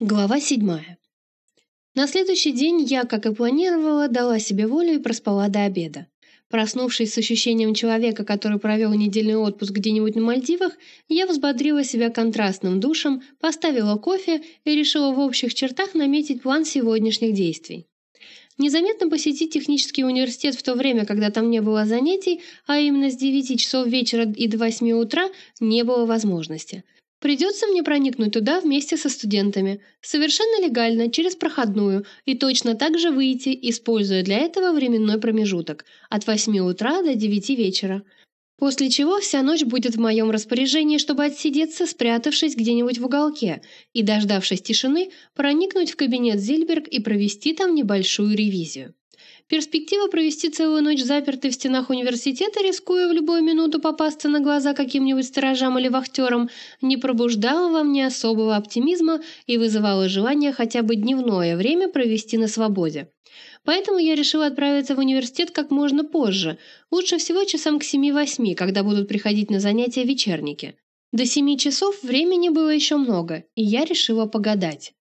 Глава седьмая. На следующий день я, как и планировала, дала себе волю и проспала до обеда. Проснувшись с ощущением человека, который провел недельный отпуск где-нибудь на Мальдивах, я взбодрила себя контрастным душем, поставила кофе и решила в общих чертах наметить план сегодняшних действий. Незаметно посетить технический университет в то время, когда там не было занятий, а именно с 9 часов вечера и до 8 утра, не было возможности – Придется мне проникнуть туда вместе со студентами, совершенно легально, через проходную, и точно так же выйти, используя для этого временной промежуток от 8 утра до 9 вечера. После чего вся ночь будет в моем распоряжении, чтобы отсидеться, спрятавшись где-нибудь в уголке, и, дождавшись тишины, проникнуть в кабинет Зильберг и провести там небольшую ревизию. Перспектива провести целую ночь запертой в стенах университета, рискуя в любую минуту попасться на глаза каким-нибудь сторожам или вахтерам, не пробуждала во мне особого оптимизма и вызывала желание хотя бы дневное время провести на свободе. Поэтому я решила отправиться в университет как можно позже, лучше всего часам к 7-8, когда будут приходить на занятия вечерники. До 7 часов времени было еще много, и я решила погадать.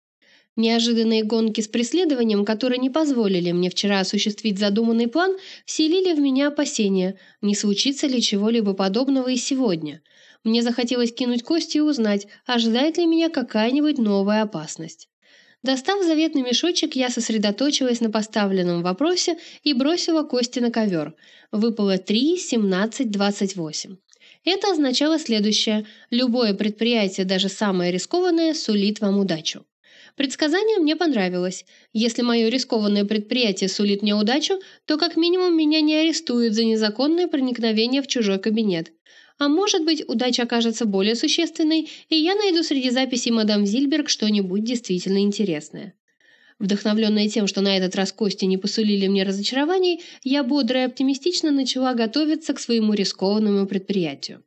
Неожиданные гонки с преследованием, которые не позволили мне вчера осуществить задуманный план, вселили в меня опасения, не случится ли чего-либо подобного и сегодня. Мне захотелось кинуть кости и узнать, ожидает ли меня какая-нибудь новая опасность. Достав заветный мешочек, я сосредоточилась на поставленном вопросе и бросила кости на ковер. Выпало 3, 17, 28. Это означало следующее. Любое предприятие, даже самое рискованное, сулит вам удачу. Предсказание мне понравилось. Если мое рискованное предприятие сулит мне удачу, то как минимум меня не арестуют за незаконное проникновение в чужой кабинет. А может быть, удача окажется более существенной, и я найду среди записей мадам Зильберг что-нибудь действительно интересное. Вдохновленная тем, что на этот раз кости не посулили мне разочарований, я бодро и оптимистично начала готовиться к своему рискованному предприятию.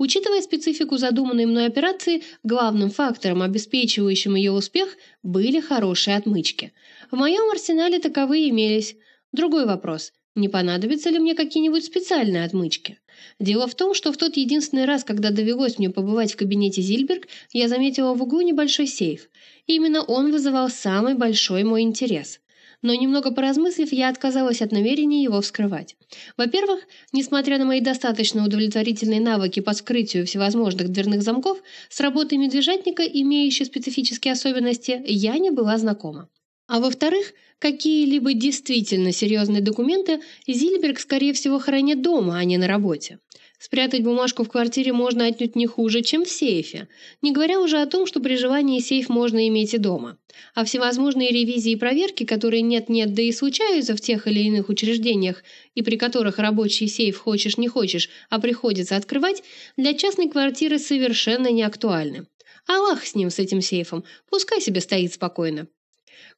Учитывая специфику задуманной мной операции, главным фактором, обеспечивающим ее успех, были хорошие отмычки. В моем арсенале таковые имелись. Другой вопрос – не понадобятся ли мне какие-нибудь специальные отмычки? Дело в том, что в тот единственный раз, когда довелось мне побывать в кабинете Зильберг, я заметила в углу небольшой сейф. именно он вызывал самый большой мой интерес но немного поразмыслив, я отказалась от намерения его вскрывать. Во-первых, несмотря на мои достаточно удовлетворительные навыки по вскрытию всевозможных дверных замков, с работой медвежатника, имеющей специфические особенности, я не была знакома. А во-вторых, какие-либо действительно серьезные документы Зильберг, скорее всего, хранит дома, а не на работе. Спрятать бумажку в квартире можно отнюдь не хуже, чем в сейфе, не говоря уже о том, что при желании сейф можно иметь и дома. А всевозможные ревизии и проверки, которые нет-нет, да и случаются в тех или иных учреждениях, и при которых рабочий сейф хочешь не хочешь, а приходится открывать, для частной квартиры совершенно не актуальны. Аллах с ним, с этим сейфом, пускай себе стоит спокойно.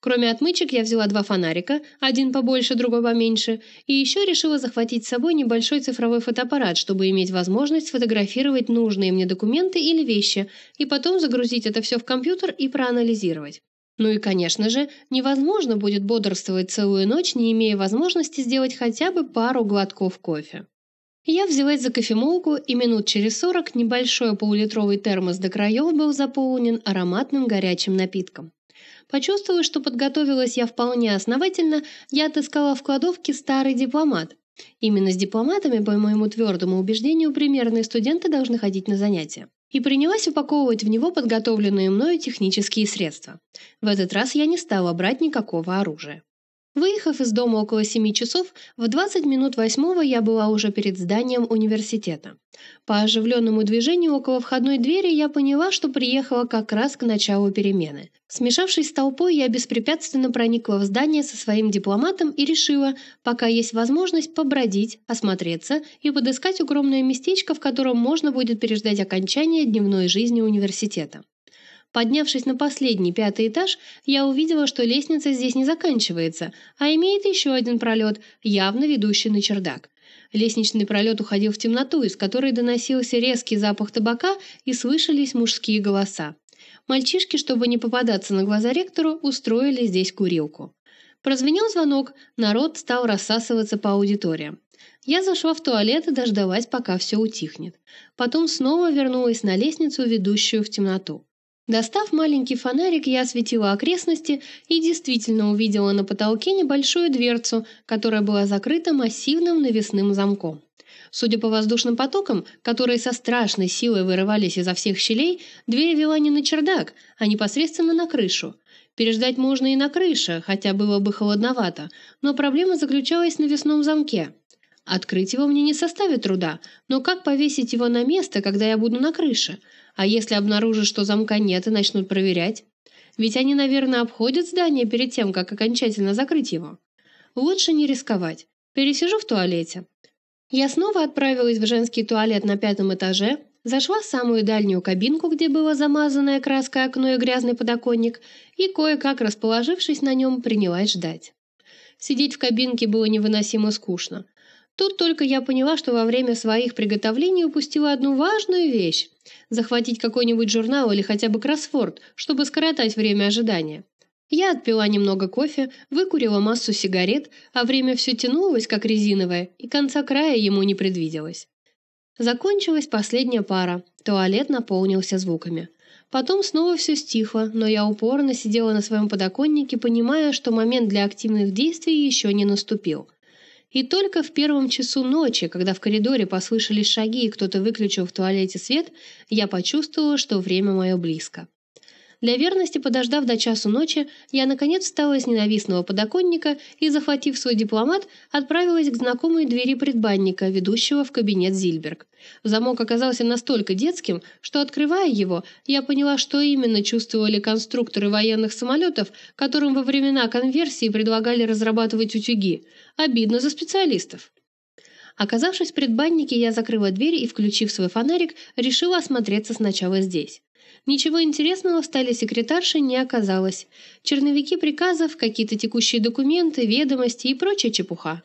Кроме отмычек я взяла два фонарика, один побольше, другой поменьше, и еще решила захватить с собой небольшой цифровой фотоаппарат, чтобы иметь возможность сфотографировать нужные мне документы или вещи, и потом загрузить это все в компьютер и проанализировать. Ну и, конечно же, невозможно будет бодрствовать целую ночь, не имея возможности сделать хотя бы пару глотков кофе. Я взялась за кофемолку, и минут через сорок небольшой полулитровый термос до краев был заполнен ароматным горячим напитком. Почувствовав, что подготовилась я вполне основательно, я отыскала в кладовке старый дипломат. Именно с дипломатами, по моему твердому убеждению, примерные студенты должны ходить на занятия. И принялась упаковывать в него подготовленные мною технические средства. В этот раз я не стала брать никакого оружия. Выехав из дома около 7 часов, в 20 минут восьмого я была уже перед зданием университета. По оживленному движению около входной двери я поняла, что приехала как раз к началу перемены. Смешавшись с толпой, я беспрепятственно проникла в здание со своим дипломатом и решила, пока есть возможность, побродить, осмотреться и подыскать укромное местечко, в котором можно будет переждать окончание дневной жизни университета. Поднявшись на последний пятый этаж, я увидела, что лестница здесь не заканчивается, а имеет еще один пролет, явно ведущий на чердак. Лестничный пролет уходил в темноту, из которой доносился резкий запах табака и слышались мужские голоса. Мальчишки, чтобы не попадаться на глаза ректору, устроили здесь курилку. Прозвенел звонок, народ стал рассасываться по аудиториям. Я зашла в туалет и дождалась, пока все утихнет. Потом снова вернулась на лестницу, ведущую в темноту. Достав маленький фонарик, я осветила окрестности и действительно увидела на потолке небольшую дверцу, которая была закрыта массивным навесным замком. Судя по воздушным потокам, которые со страшной силой вырывались изо всех щелей, дверь вела не на чердак, а непосредственно на крышу. Переждать можно и на крыше, хотя было бы холодновато, но проблема заключалась в навесном замке. Открыть его мне не составит труда, но как повесить его на место, когда я буду на крыше? А если обнаружат, что замка нет и начнут проверять? Ведь они, наверное, обходят здание перед тем, как окончательно закрыть его. Лучше не рисковать. Пересижу в туалете. Я снова отправилась в женский туалет на пятом этаже, зашла в самую дальнюю кабинку, где было замазанное краской окно и грязный подоконник, и, кое-как расположившись на нем, принялась ждать. Сидеть в кабинке было невыносимо скучно. Тут только я поняла, что во время своих приготовлений упустила одну важную вещь – захватить какой-нибудь журнал или хотя бы кроссворд, чтобы скоротать время ожидания. Я отпила немного кофе, выкурила массу сигарет, а время все тянулось, как резиновое, и конца края ему не предвиделось. Закончилась последняя пара, туалет наполнился звуками. Потом снова все стихло, но я упорно сидела на своем подоконнике, понимая, что момент для активных действий еще не наступил – и только в первом часу ночи, когда в коридоре послышались шаги и кто-то выключил в туалете свет, я почувствовала, что время мое близко. Для верности, подождав до часу ночи, я наконец встала с ненавистного подоконника и, захватив свой дипломат, отправилась к знакомой двери предбанника, ведущего в кабинет Зильберг. Замок оказался настолько детским, что, открывая его, я поняла, что именно чувствовали конструкторы военных самолетов, которым во времена конверсии предлагали разрабатывать утюги. Обидно за специалистов. Оказавшись в предбаннике, я закрыла дверь и, включив свой фонарик, решила осмотреться сначала здесь. Ничего интересного в столе секретарши не оказалось. Черновики приказов, какие-то текущие документы, ведомости и прочая чепуха.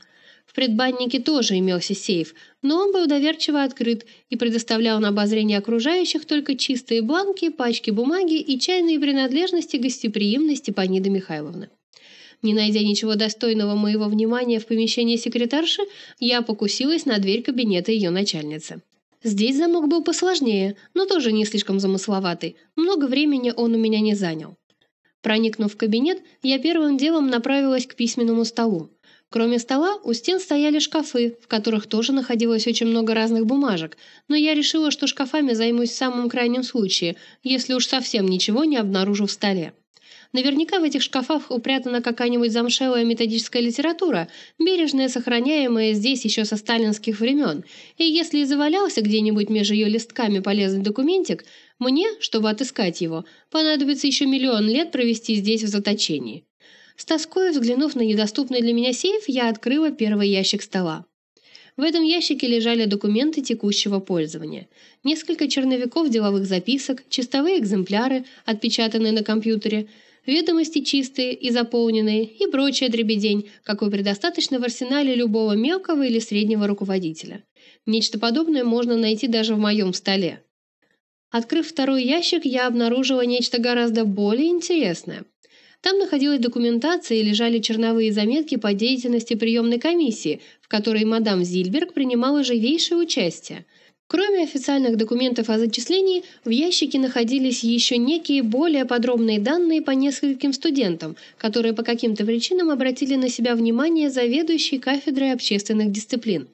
В предбаннике тоже имелся сейф, но он был доверчиво открыт и предоставлял на обозрение окружающих только чистые бланки, пачки бумаги и чайные принадлежности гостеприимной Степаниды Михайловны. Не найдя ничего достойного моего внимания в помещении секретарши, я покусилась на дверь кабинета ее начальницы. Здесь замок был посложнее, но тоже не слишком замысловатый. Много времени он у меня не занял. Проникнув в кабинет, я первым делом направилась к письменному столу. Кроме стола, у стен стояли шкафы, в которых тоже находилось очень много разных бумажек, но я решила, что шкафами займусь в самом крайнем случае, если уж совсем ничего не обнаружу в столе. Наверняка в этих шкафах упрятана какая-нибудь замшелая методическая литература, бережная, сохраняемая здесь еще со сталинских времен, и если и завалялся где-нибудь между ее листками полезный документик, мне, чтобы отыскать его, понадобится еще миллион лет провести здесь в заточении. С тоской взглянув на недоступный для меня сейф, я открыла первый ящик стола. В этом ящике лежали документы текущего пользования. Несколько черновиков деловых записок, чистовые экземпляры, отпечатанные на компьютере – ведомости чистые и заполненные и прочая дребедень, какой предостаточно в арсенале любого мелкого или среднего руководителя. Нечто подобное можно найти даже в моем столе. Открыв второй ящик, я обнаружила нечто гораздо более интересное. Там находилась документация и лежали черновые заметки по деятельности приемной комиссии, в которой мадам Зильберг принимала живейшее участие – Кроме официальных документов о зачислении, в ящике находились еще некие более подробные данные по нескольким студентам, которые по каким-то причинам обратили на себя внимание заведующей кафедрой общественных дисциплин.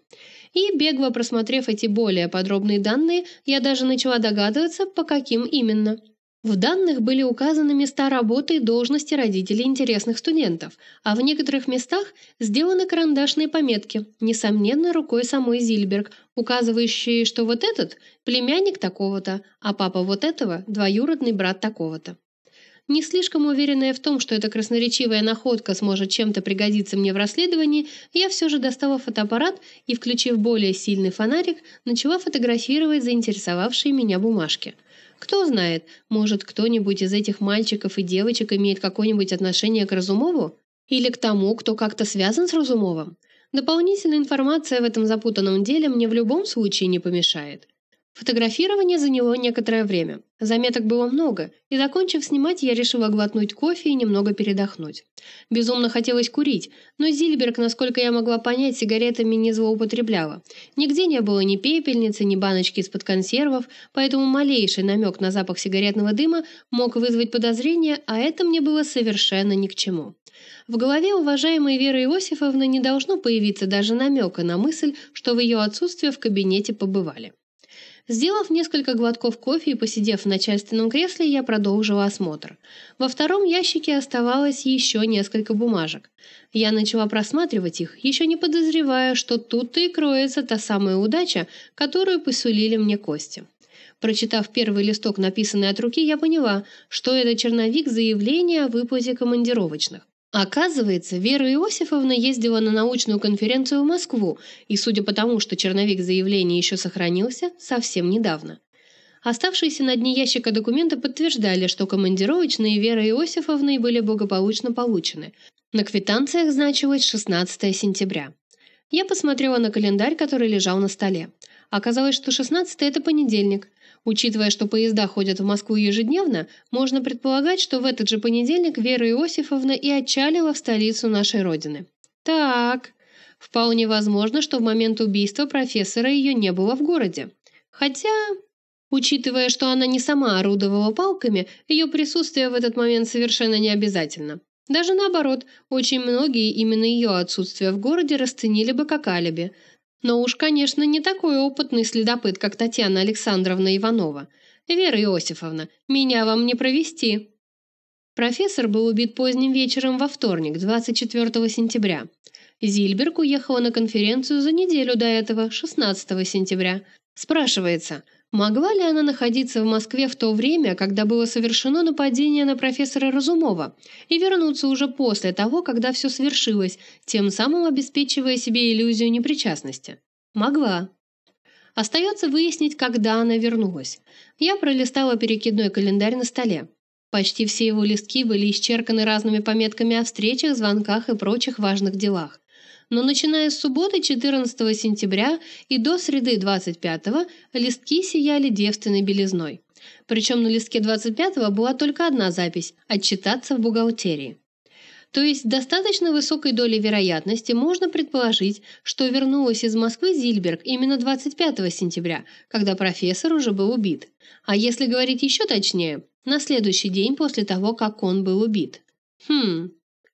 И, бегло просмотрев эти более подробные данные, я даже начала догадываться, по каким именно. В данных были указаны места работы и должности родителей интересных студентов, а в некоторых местах сделаны карандашные пометки, несомненно, рукой самой Зильберг, указывающие, что вот этот – племянник такого-то, а папа вот этого – двоюродный брат такого-то. Не слишком уверенная в том, что эта красноречивая находка сможет чем-то пригодиться мне в расследовании, я все же достала фотоаппарат и, включив более сильный фонарик, начала фотографировать заинтересовавшие меня бумажки – кто знает, может, кто-нибудь из этих мальчиков и девочек имеет какое-нибудь отношение к Разумову? Или к тому, кто как-то связан с Разумовым? Дополнительная информация в этом запутанном деле мне в любом случае не помешает. Фотографирование заняло некоторое время. Заметок было много, и, закончив снимать, я решила глотнуть кофе и немного передохнуть. Безумно хотелось курить, но Зильберг, насколько я могла понять, сигаретами не злоупотребляла. Нигде не было ни пепельницы, ни баночки из-под консервов, поэтому малейший намек на запах сигаретного дыма мог вызвать подозрение, а это мне было совершенно ни к чему. В голове уважаемой Веры Иосифовны не должно появиться даже намека на мысль, что в ее отсутствие в кабинете побывали. Сделав несколько глотков кофе и посидев в начальственном кресле, я продолжила осмотр. Во втором ящике оставалось еще несколько бумажек. Я начала просматривать их, еще не подозревая, что тут-то и кроется та самая удача, которую посулили мне кости. Прочитав первый листок, написанный от руки, я поняла, что это черновик заявления о выплате командировочных. Оказывается, Вера Иосифовна ездила на научную конференцию в Москву, и, судя по тому, что черновик заявления еще сохранился, совсем недавно. Оставшиеся на дне ящика документы подтверждали, что командировочные Веры Иосифовны были благополучно получены. На квитанциях значилось 16 сентября. Я посмотрела на календарь, который лежал на столе. Оказалось, что 16 это понедельник. Учитывая, что поезда ходят в Москву ежедневно, можно предполагать, что в этот же понедельник Вера Иосифовна и отчалила в столицу нашей Родины. Так, вполне возможно, что в момент убийства профессора ее не было в городе. Хотя, учитывая, что она не сама орудовала палками, ее присутствие в этот момент совершенно не обязательно. Даже наоборот, очень многие именно ее отсутствие в городе расценили бы как алиби – но уж, конечно, не такой опытный следопыт, как Татьяна Александровна Иванова. Вера Иосифовна, меня вам не провести. Профессор был убит поздним вечером во вторник, 24 сентября. Зильберг уехала на конференцию за неделю до этого, 16 сентября. Спрашивается, Могла ли она находиться в Москве в то время, когда было совершено нападение на профессора Разумова, и вернуться уже после того, когда все свершилось, тем самым обеспечивая себе иллюзию непричастности? Могла. Остается выяснить, когда она вернулась. Я пролистала перекидной календарь на столе. Почти все его листки были исчерканы разными пометками о встречах, звонках и прочих важных делах но начиная с субботы 14 сентября и до среды 25 листки сияли девственной белизной. Причем на листке 25 была только одна запись – отчитаться в бухгалтерии. То есть достаточно высокой долей вероятности можно предположить, что вернулась из Москвы Зильберг именно 25 сентября, когда профессор уже был убит. А если говорить еще точнее, на следующий день после того, как он был убит. Хм,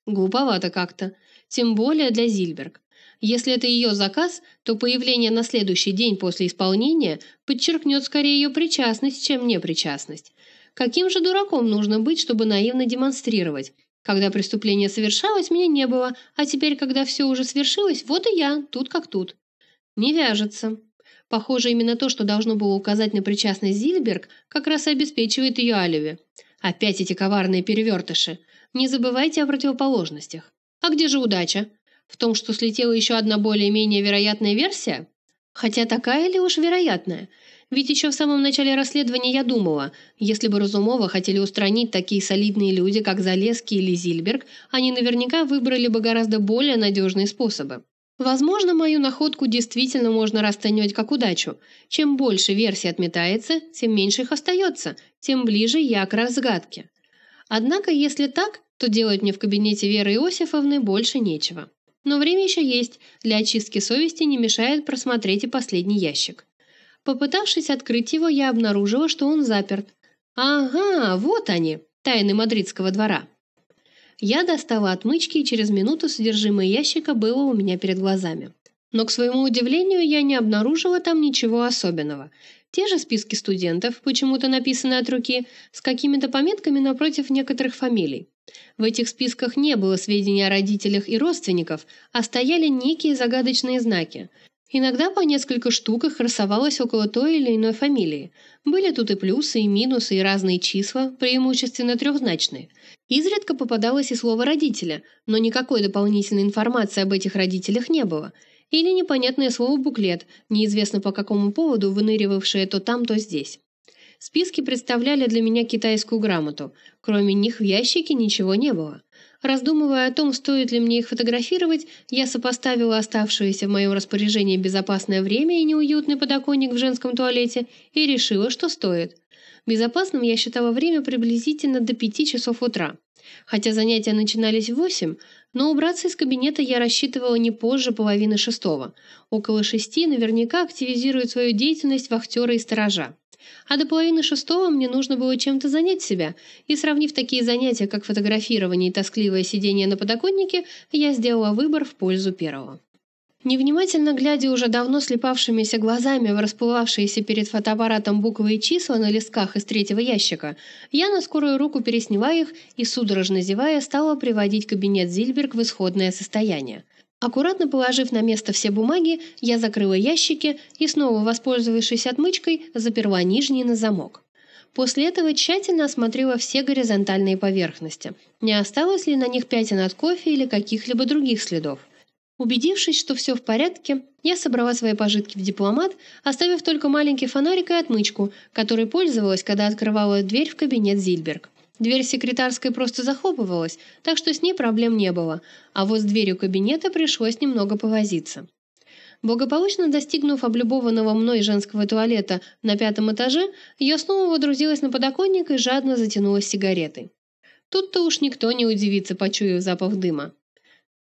глуповато как-то тем более для Зильберг. Если это ее заказ, то появление на следующий день после исполнения подчеркнет скорее ее причастность, чем непричастность. Каким же дураком нужно быть, чтобы наивно демонстрировать? Когда преступление совершалось, меня не было, а теперь, когда все уже свершилось, вот и я, тут как тут. Не вяжется. Похоже, именно то, что должно было указать на причастность Зильберг, как раз и обеспечивает ее алиби. Опять эти коварные перевертыши. Не забывайте о противоположностях. А где же удача? В том, что слетела еще одна более-менее вероятная версия? Хотя такая ли уж вероятная? Ведь еще в самом начале расследования я думала, если бы Разумова хотели устранить такие солидные люди, как Залеский или Зильберг, они наверняка выбрали бы гораздо более надежные способы. Возможно, мою находку действительно можно расценивать как удачу. Чем больше версий отметается, тем меньше их остается, тем ближе я к разгадке. Однако, если так, то делать мне в кабинете Веры Иосифовны больше нечего. Но время еще есть, для очистки совести не мешает просмотреть и последний ящик. Попытавшись открыть его, я обнаружила, что он заперт. Ага, вот они, тайны мадридского двора. Я достала отмычки, и через минуту содержимое ящика было у меня перед глазами. Но, к своему удивлению, я не обнаружила там ничего особенного. Те же списки студентов, почему-то написаны от руки, с какими-то пометками напротив некоторых фамилий. В этих списках не было сведений о родителях и родственников, а стояли некие загадочные знаки. Иногда по несколько штук их красовалось около той или иной фамилии. Были тут и плюсы, и минусы, и разные числа, преимущественно трехзначные. Изредка попадалось и слово «родителя», но никакой дополнительной информации об этих родителях не было. Или непонятное слово «буклет», неизвестно по какому поводу выныривавшее то там, то здесь. Списки представляли для меня китайскую грамоту. Кроме них в ящике ничего не было. Раздумывая о том, стоит ли мне их фотографировать, я сопоставила оставшееся в моем распоряжении безопасное время и неуютный подоконник в женском туалете и решила, что стоит. Безопасным я считала время приблизительно до 5 часов утра. Хотя занятия начинались в 8, но убраться из кабинета я рассчитывала не позже половины шестого. Около шести наверняка активизируют свою деятельность вахтеры и сторожа. А до половины шестого мне нужно было чем-то занять себя, и, сравнив такие занятия, как фотографирование и тоскливое сидение на подоконнике, я сделала выбор в пользу первого. Невнимательно глядя уже давно слепавшимися глазами в расплывавшиеся перед фотоаппаратом буквы и числа на листках из третьего ящика, я на скорую руку пересняла их и, судорожно зевая, стала приводить кабинет Зильберг в исходное состояние. Аккуратно положив на место все бумаги, я закрыла ящики и, снова воспользовавшись отмычкой, заперла нижний на замок. После этого тщательно осмотрела все горизонтальные поверхности. Не осталось ли на них пятен от кофе или каких-либо других следов? Убедившись, что все в порядке, я собрала свои пожитки в дипломат, оставив только маленький фонарик и отмычку, которой пользовалась, когда открывала дверь в кабинет Зильберг. Дверь секретарской просто захлопывалась, так что с ней проблем не было, а вот с дверью кабинета пришлось немного повозиться. Благополучно достигнув облюбованного мной женского туалета на пятом этаже, я снова водрузилась на подоконник и жадно затянулась сигаретой. Тут-то уж никто не удивится, почуяв запах дыма.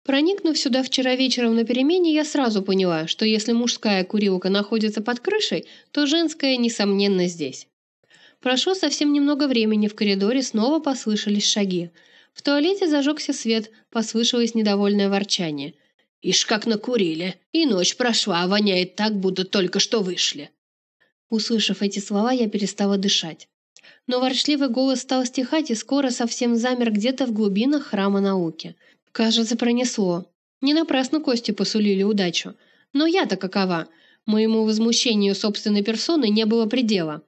Проникнув сюда вчера вечером на перемене, я сразу поняла, что если мужская курилка находится под крышей, то женская, несомненно, здесь. Прошло совсем немного времени, в коридоре снова послышались шаги. В туалете зажегся свет, послышалось недовольное ворчание. «Ишь, как накурили! И ночь прошла, а воняет так, будто только что вышли!» Услышав эти слова, я перестала дышать. Но ворчливый голос стал стихать и скоро совсем замер где-то в глубинах храма науки – Кажется, пронесло. Не напрасно кости посулили удачу. Но я-то какова? Моему возмущению собственной персоны не было предела.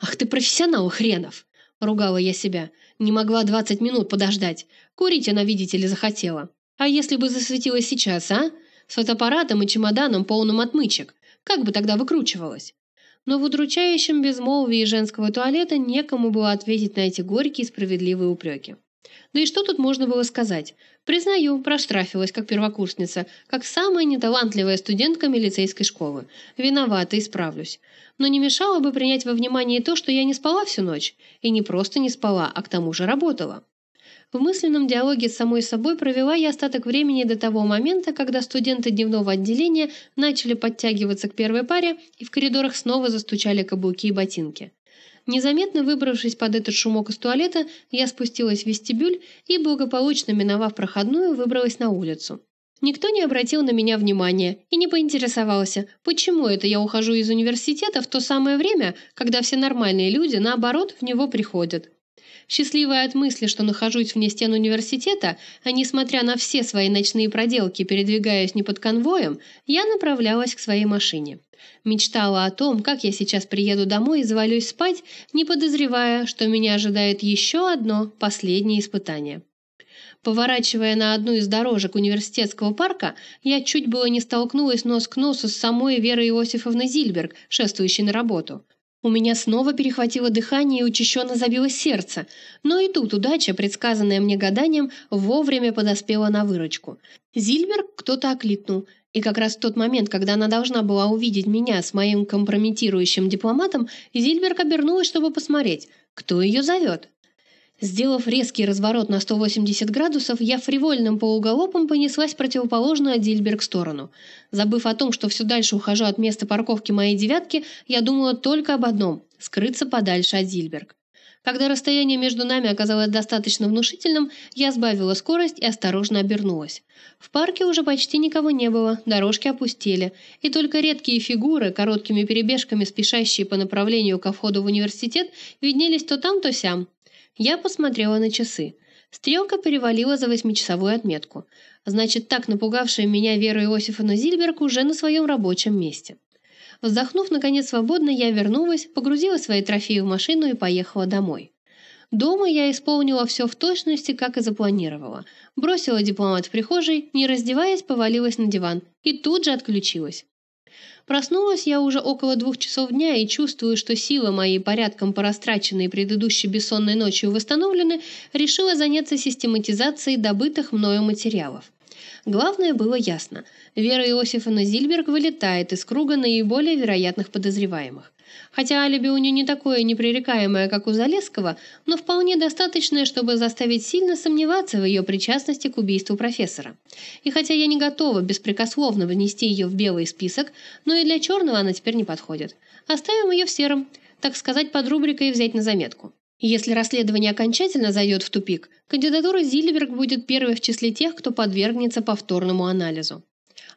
«Ах ты профессионал, хренов!» — ругала я себя. «Не могла двадцать минут подождать. Курить она, видите ли, захотела. А если бы засветилась сейчас, а? С фотоаппаратом и чемоданом, полным отмычек. Как бы тогда выкручивалась?» Но в удручающем безмолвии женского туалета некому было ответить на эти горькие справедливые упреки. Да и что тут можно было сказать? Признаю, проштрафилась как первокурсница, как самая неталантливая студентка милицейской школы. Виновата, исправлюсь. Но не мешало бы принять во внимание то, что я не спала всю ночь. И не просто не спала, а к тому же работала. В мысленном диалоге с самой собой провела я остаток времени до того момента, когда студенты дневного отделения начали подтягиваться к первой паре и в коридорах снова застучали каблуки и ботинки. Незаметно выбравшись под этот шумок из туалета, я спустилась в вестибюль и, благополучно миновав проходную, выбралась на улицу. Никто не обратил на меня внимания и не поинтересовался, почему это я ухожу из университета в то самое время, когда все нормальные люди, наоборот, в него приходят. Счастливая от мысли, что нахожусь вне стен университета, а несмотря на все свои ночные проделки, передвигаясь не под конвоем, я направлялась к своей машине. Мечтала о том, как я сейчас приеду домой и завалюсь спать, не подозревая, что меня ожидает еще одно, последнее испытание. Поворачивая на одну из дорожек университетского парка, я чуть было не столкнулась нос к носу с самой Верой Иосифовной Зильберг, шествующей на работу. У меня снова перехватило дыхание и учащенно забилось сердце, но и тут удача, предсказанная мне гаданием, вовремя подоспела на выручку. Зильберг кто-то окликнул – и как раз в тот момент, когда она должна была увидеть меня с моим компрометирующим дипломатом, Зильберг обернулась, чтобы посмотреть, кто ее зовет. Сделав резкий разворот на 180 градусов, я фривольным полуголопом понеслась противоположную от Зильберг сторону. Забыв о том, что все дальше ухожу от места парковки моей «девятки», я думала только об одном – скрыться подальше от Зильберг. Когда расстояние между нами оказалось достаточно внушительным, я сбавила скорость и осторожно обернулась. В парке уже почти никого не было, дорожки опустели, и только редкие фигуры, короткими перебежками спешащие по направлению ко входу в университет, виднелись то там, то сям. Я посмотрела на часы. Стрелка перевалила за восьмичасовую отметку. Значит, так напугавшая меня Вера Иосифовна Зильберг уже на своем рабочем месте. Вздохнув, наконец, свободно, я вернулась, погрузила свои трофеи в машину и поехала домой. Дома я исполнила все в точности, как и запланировала. Бросила дипломат в прихожей, не раздеваясь, повалилась на диван и тут же отключилась. Проснулась я уже около двух часов дня и чувствую, что силы мои, порядком порастраченные предыдущей бессонной ночью восстановлены, решила заняться систематизацией добытых мною материалов. Главное было ясно. Вера Иосифовна Зильберг вылетает из круга наиболее вероятных подозреваемых. Хотя алиби у нее не такое непререкаемое, как у Залесского, но вполне достаточное, чтобы заставить сильно сомневаться в ее причастности к убийству профессора. И хотя я не готова беспрекословно внести ее в белый список, но и для черного она теперь не подходит. Оставим ее в сером, так сказать, под рубрикой «взять на заметку». Если расследование окончательно зайдет в тупик, кандидатура Зильберг будет первой в числе тех, кто подвергнется повторному анализу.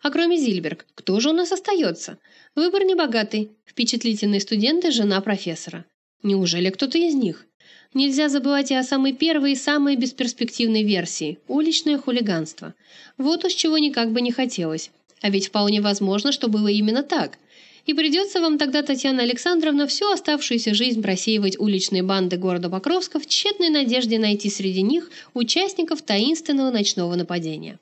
А кроме Зильберг, кто же у нас остается? Выбор небогатый. Впечатлительные студенты, жена профессора. Неужели кто-то из них? Нельзя забывать и о самой первой и самой бесперспективной версии – уличное хулиганство. Вот уж чего никак бы не хотелось. А ведь вполне возможно, что было именно так – и придется вам тогда, Татьяна Александровна, всю оставшуюся жизнь просеивать уличные банды города Покровска в тщетной надежде найти среди них участников таинственного ночного нападения.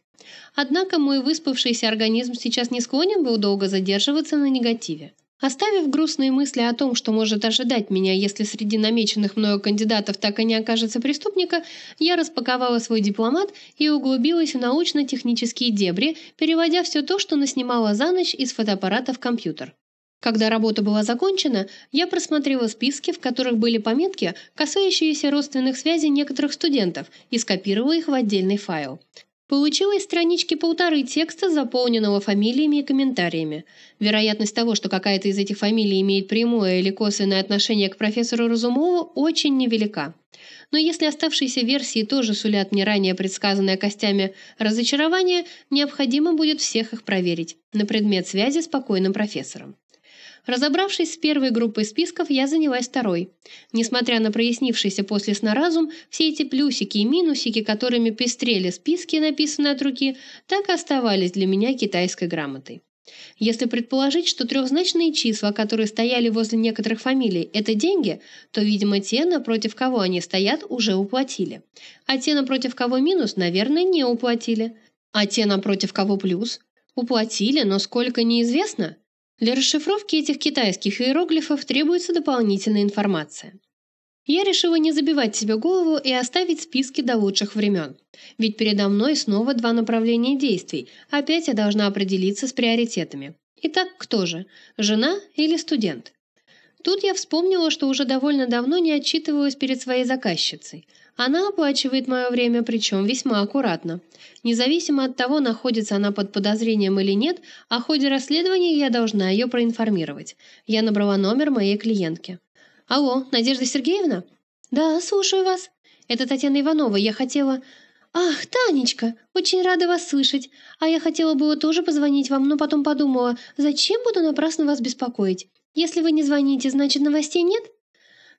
Однако мой выспавшийся организм сейчас не склонен был долго задерживаться на негативе. Оставив грустные мысли о том, что может ожидать меня, если среди намеченных мною кандидатов так и не окажется преступника, я распаковала свой дипломат и углубилась в научно-технические дебри, переводя все то, что наснимала за ночь из фотоаппарата в компьютер. Когда работа была закончена, я просмотрела списки, в которых были пометки, касающиеся родственных связей некоторых студентов, и скопировала их в отдельный файл. Получилось странички полторы текста, заполненного фамилиями и комментариями. Вероятность того, что какая-то из этих фамилий имеет прямое или косвенное отношение к профессору Разумову, очень невелика. Но если оставшиеся версии тоже сулят мне ранее предсказанное костями разочарование, необходимо будет всех их проверить на предмет связи с покойным профессором. Разобравшись с первой группой списков, я занялась второй. Несмотря на прояснившийся после сна разум, все эти плюсики и минусики, которыми пестрели списки, написанные от руки, так и оставались для меня китайской грамотой. Если предположить, что трехзначные числа, которые стояли возле некоторых фамилий, это деньги, то, видимо, те, напротив кого они стоят, уже уплатили. А те, напротив кого минус, наверное, не уплатили. А те, напротив кого плюс, уплатили, но сколько неизвестно. Для расшифровки этих китайских иероглифов требуется дополнительная информация. Я решила не забивать себе голову и оставить списки до лучших времен. Ведь передо мной снова два направления действий, опять я должна определиться с приоритетами. Итак, кто же? Жена или студент? Тут я вспомнила, что уже довольно давно не отчитывалась перед своей заказчицей – она оплачивает мое время, причем весьма аккуратно. Независимо от того, находится она под подозрением или нет, о ходе расследования я должна ее проинформировать. Я набрала номер моей клиентки. «Алло, Надежда Сергеевна?» «Да, слушаю вас. Это Татьяна Иванова. Я хотела...» «Ах, Танечка, очень рада вас слышать. А я хотела было тоже позвонить вам, но потом подумала, зачем буду напрасно вас беспокоить? Если вы не звоните, значит новостей нет?»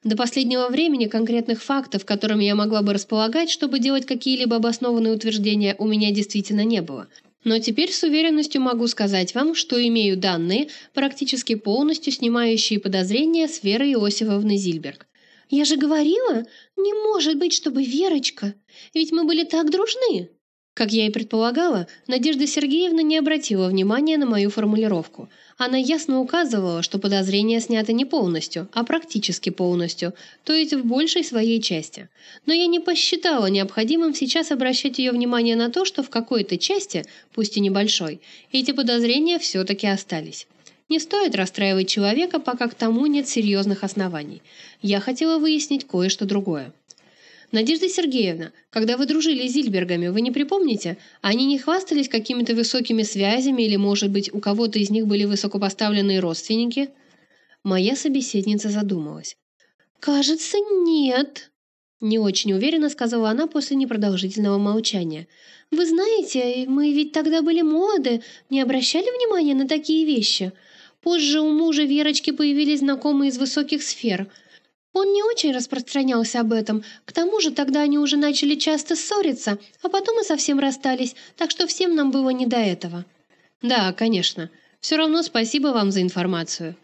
До последнего времени конкретных фактов, которыми я могла бы располагать, чтобы делать какие-либо обоснованные утверждения, у меня действительно не было. Но теперь с уверенностью могу сказать вам, что имею данные, практически полностью снимающие подозрения с Верой Иосифовны Зильберг. «Я же говорила, не может быть, чтобы Верочка, ведь мы были так дружны!» Как я и предполагала, Надежда Сергеевна не обратила внимания на мою формулировку. Она ясно указывала, что подозрения сняты не полностью, а практически полностью, то есть в большей своей части. Но я не посчитала необходимым сейчас обращать ее внимание на то, что в какой-то части, пусть и небольшой, эти подозрения все-таки остались. Не стоит расстраивать человека, пока к тому нет серьезных оснований. Я хотела выяснить кое-что другое. «Надежда Сергеевна, когда вы дружили с Зильбергами, вы не припомните? Они не хвастались какими-то высокими связями или, может быть, у кого-то из них были высокопоставленные родственники?» Моя собеседница задумалась. «Кажется, нет», — не очень уверенно сказала она после непродолжительного молчания. «Вы знаете, мы ведь тогда были молоды, не обращали внимания на такие вещи. Позже у мужа Верочки появились знакомые из высоких сфер — он не очень распространялся об этом. К тому же тогда они уже начали часто ссориться, а потом и совсем расстались, так что всем нам было не до этого. Да, конечно. Все равно спасибо вам за информацию.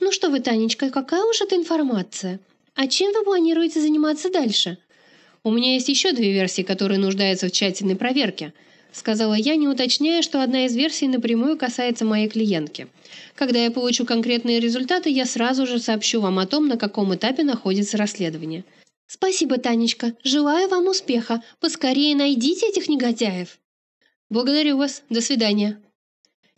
Ну что вы, Танечка, какая уж это информация? А чем вы планируете заниматься дальше? У меня есть еще две версии, которые нуждаются в тщательной проверке. Сказала я, не уточняя, что одна из версий напрямую касается моей клиентки. Когда я получу конкретные результаты, я сразу же сообщу вам о том, на каком этапе находится расследование. Спасибо, Танечка. Желаю вам успеха. Поскорее найдите этих негодяев. Благодарю вас. До свидания.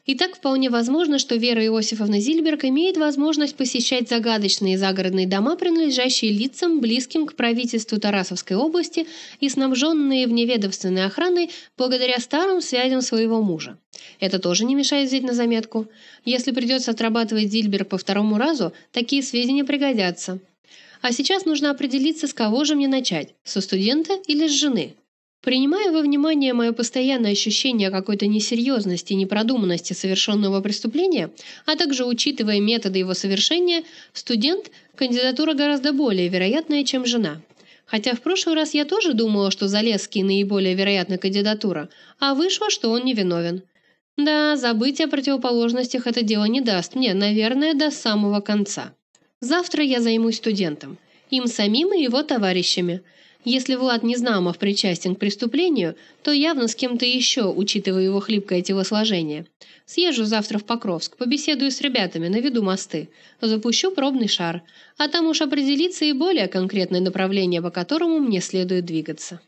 И так вполне возможно, что Вера Иосифовна Зильберг имеет возможность посещать загадочные загородные дома, принадлежащие лицам, близким к правительству Тарасовской области и снабженные вневедомственной охраной благодаря старым связям своего мужа. Это тоже не мешает взять на заметку. Если придется отрабатывать Зильберг по второму разу, такие сведения пригодятся. А сейчас нужно определиться, с кого же мне начать, со студента или с жены. Принимая во внимание мое постоянное ощущение какой-то несерьезности и непродуманности совершенного преступления, а также учитывая методы его совершения, студент – кандидатура гораздо более вероятная, чем жена. Хотя в прошлый раз я тоже думала, что Залесский наиболее вероятная кандидатура, а вышло, что он невиновен. Да, забыть о противоположностях это дело не даст мне, наверное, до самого конца. Завтра я займусь студентом. Им самим и его товарищами – если Влад Незнамов причастен к преступлению, то явно с кем-то еще, учитывая его хлипкое телосложение. Съезжу завтра в Покровск, побеседую с ребятами, наведу мосты, запущу пробный шар, а там уж определится и более конкретное направление, по которому мне следует двигаться.